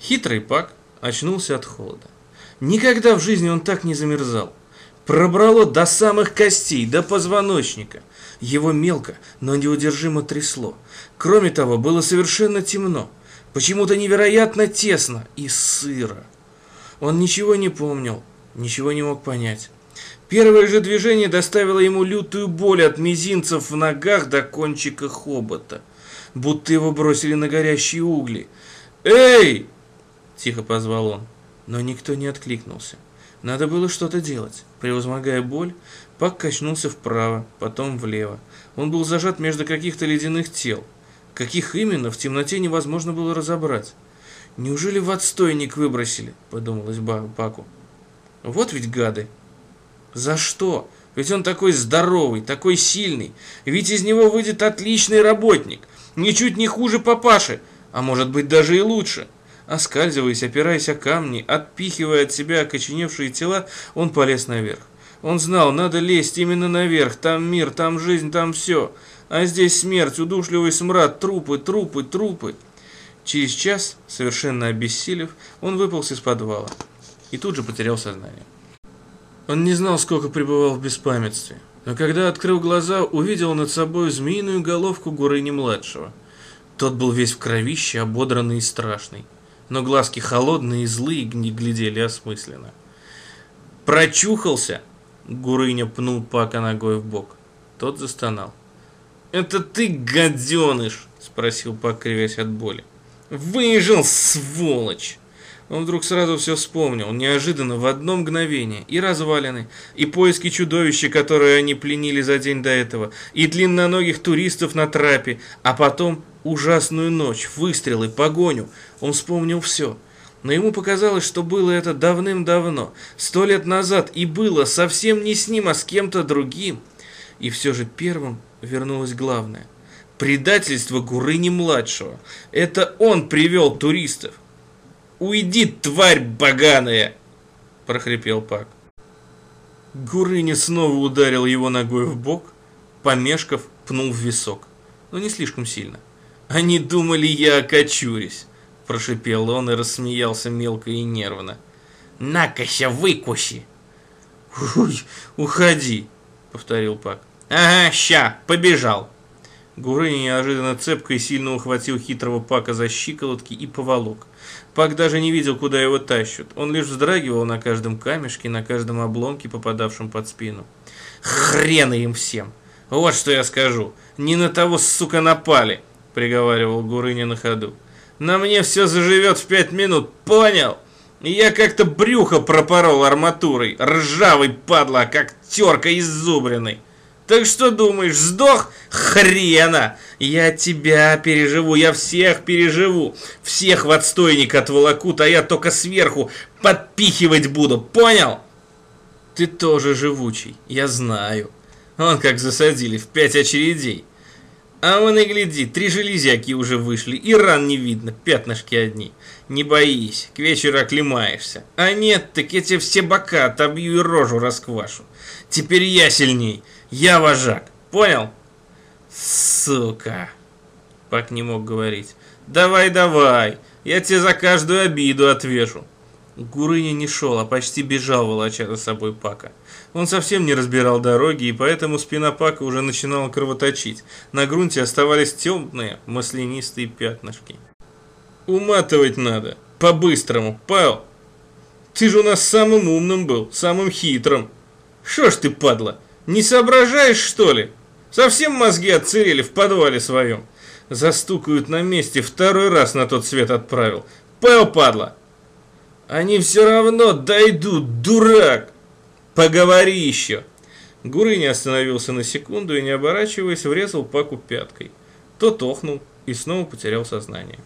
Хитрый Пак очнулся от холода. Никогда в жизни он так не замерзал. Пробрало до самых костей, до позвоночника. Его мелко, но неудержимо трясло. Кроме того, было совершенно темно. Почему-то невероятно тесно и сыро. Он ничего не помнил, ничего не мог понять. Первое же движение доставило ему лютую боль от мизинцев в ногах до кончика хобота. Будто его бросили на горящие угли. «Эй!» – тихо позвал он, но никто не откликнулся. Надо было что-то делать. Превозмогая боль, Пак качнулся вправо, потом влево. Он был зажат между каких-то ледяных тел. Каких именно, в темноте невозможно было разобрать. «Неужели в отстойник выбросили?» – подумалось Паку. «Вот ведь гады!» «За что? Ведь он такой здоровый, такой сильный. Ведь из него выйдет отличный работник. Ничуть не хуже папаши, а может быть даже и лучше». Оскальзываясь, опираясь о камни, отпихивая от себя окоченевшие тела, он полез наверх. Он знал, надо лезть именно наверх, там мир, там жизнь, там все. А здесь смерть, удушливый смрад, трупы, трупы, трупы. Через час, совершенно обессилев, он выполз из подвала и тут же потерял сознание. Он не знал, сколько пребывал в беспамятстве, но когда открыл глаза, увидел над собой змеиную головку Гурыни-младшего. Тот был весь в кровище, ободранный и страшный, но глазки холодные и злые не глядели осмысленно. «Прочухался!» — Гурыня пнул Пака ногой в бок. Тот застонал. «Это ты, гаденыш!» — спросил Пак, кривясь от боли. «Выжил, сволочь!» Он вдруг сразу все вспомнил, неожиданно, в одно мгновение. И развалины, и поиски чудовища, которые они пленили за день до этого, и длинноногих туристов на трапе, а потом ужасную ночь, выстрелы, погоню. Он вспомнил все. Но ему показалось, что было это давным-давно, сто лет назад, и было совсем не с ним, а с кем-то другим. И все же первым вернулось главное. Предательство Гурыни-младшего. Это он привел туристов. «Уйди, тварь поганая!» – прохрипел Пак. Гурыня снова ударил его ногой в бок, помешков, пнул в висок. Но не слишком сильно. «Они думали, я окочурюсь!» – прошипел он и рассмеялся мелко и нервно. «Накося, выкуси!» «Уй, уходи!» – повторил Пак. «Ага, ща, побежал!» Гурыня неожиданно цепко и сильно ухватил хитрого Пака за щиколотки и поволок. Пак даже не видел, куда его тащат. Он лишь вздрагивал на каждом камешке, на каждом обломке, попадавшем под спину. «Хрена им всем! Вот что я скажу! Не на того, сука, напали!» — приговаривал Гурыня на ходу. «На мне все заживет в пять минут, понял?» Я как-то брюхо пропорол арматурой, ржавый падла, как терка иззубренной. Так что думаешь, сдох? Хрена! Я тебя переживу, я всех переживу. Всех в отстойник отволокут, а я только сверху подпихивать буду, понял? Ты тоже живучий, я знаю. Он как засадили в пять очередей. А вон и гляди, три железяки уже вышли, и ран не видно, пятнышки одни. Не боись, к вечеру оклемаешься. А нет, так я тебе все бока отобью и рожу расквашу. Теперь я сильней. Я вожак. Понял? Сука. Пак не мог говорить. Давай, давай. Я тебе за каждую обиду отвешу. Гурыня не шел, а почти бежал, волоча за собой Пака. Он совсем не разбирал дороги, и поэтому спина Пака уже начинала кровоточить. На грунте оставались темные, маслянистые пятнышки. «Уматывать надо. По-быстрому, Павел. Ты же у нас самым умным был, самым хитрым. Шо ж ты, падла, не соображаешь, что ли? Совсем мозги отцерели в подвале своем. Застукают на месте, второй раз на тот свет отправил. Пэл, падла! Они все равно дойдут, дурак! Поговори еще!» Гурыня остановился на секунду и, не оборачиваясь, врезал Паку пяткой. Тот охнул и снова потерял сознание.